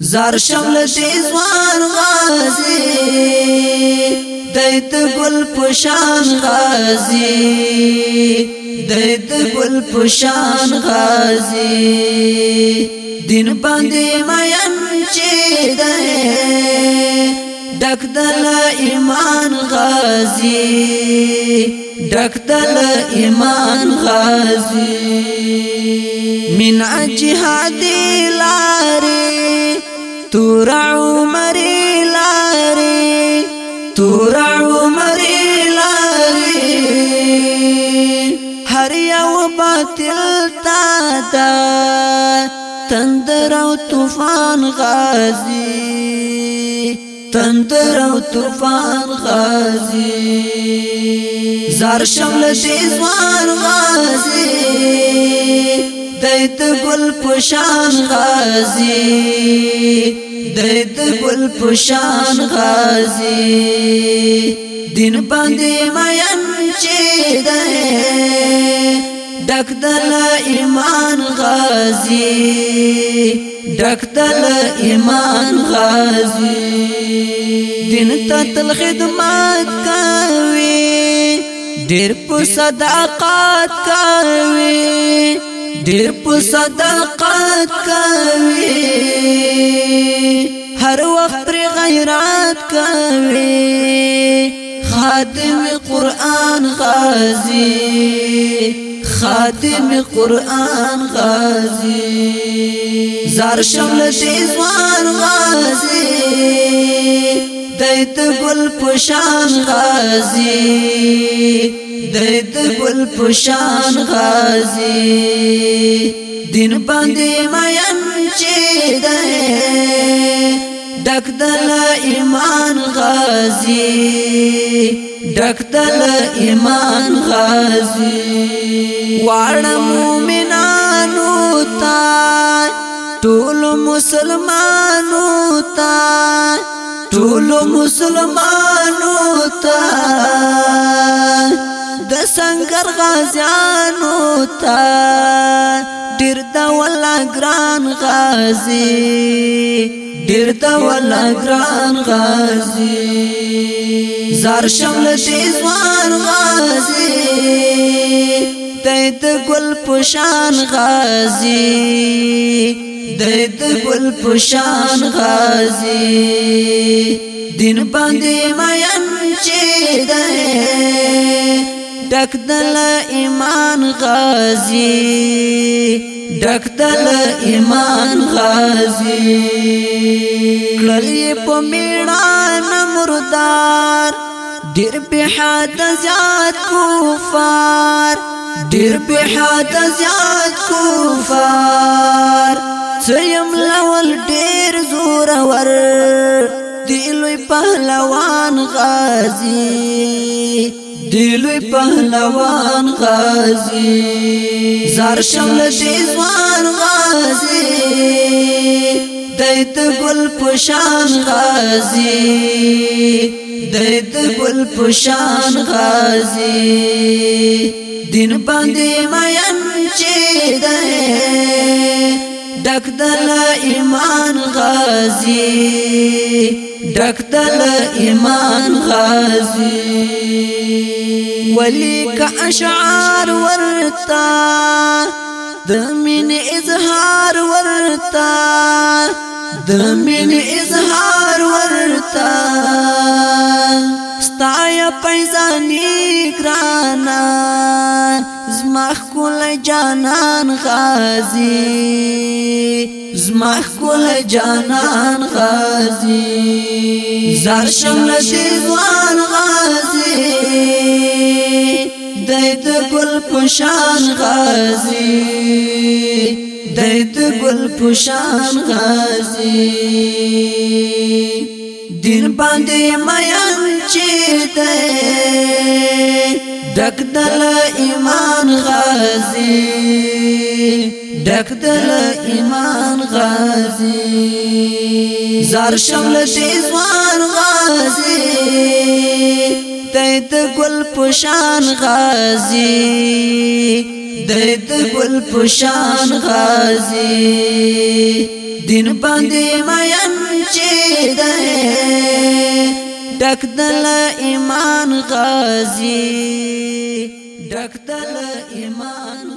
زار شمل دی زوان غازی دیت گل پشان غازی دیت گل پشان غازی دین باندې مین چې دی ډک دل ایمان غازی ډک دل ایمان غازی من اجهاد لار تور عمر لاري تور عمر لاري هر یو باطل تا دا تندر او طوفان غازي تندر او طوفان غازي زار شمل شیزوان غازي دیت گل پشان غازي درد گل پشان غازی دین باندې مین چې ده ډک دل ایمان غازی ډک دل ایمان غازی دین ته تل خدمت کوي ډیر په صدقات کوي ډیر په صدقات کوي خادم قران غازي خادم قران غازي زار شمل تیزوان غازي دیت گل پشان غازی دیت گل پشان غازی دین باندې مېن چې ده ډکدل ایمان غازی ډکدل ایمان غازی واړ مومنانو تا ټول مسلمانو تا ټول مسلمانو تا د سنگر غازیانو تا ډیر دا ولا ګران غازی ډیر دا ولا ګران غازی زار شمل تیزوان غازی دیت گل پشان غازی دیت گل پشان غازی دین باندې مېن چې ده ټک دل ایمان غازی ډکدل ایمان غازی کړي په میړانه مردار ډیر په حد زیات کفار ډیر په حد زیات کفار سیم لول ډیر زور ور دی لوی پهلوان غازی دیلوی پهلوان غازی زار شمل دیزوان غازی دیت گل پشان غازی دیت گل پشان غازی دین باندې مین چې ده ډک دل ایمان غازی ډکدل ایمان غازی ولی کا اشعار ورتا دمن اظهار ورتا دمن اظهار ورتا ستایا پیزانی گرانا زما خپل جانان غازی زما خپل جانان غازي زار شمل دي ځوان غازي دیت گل پشان غازي دیت گل پشان غازي دین باندې میان چې دی ډک دل ایمان غازی ډک دل ایمان غازی زار شمل شیزوان غازی دیت گل پشان غازی دیت گل پشان غازی دین باندې مېن چې ده ډک دل ایمان غازی ډک دل ایمان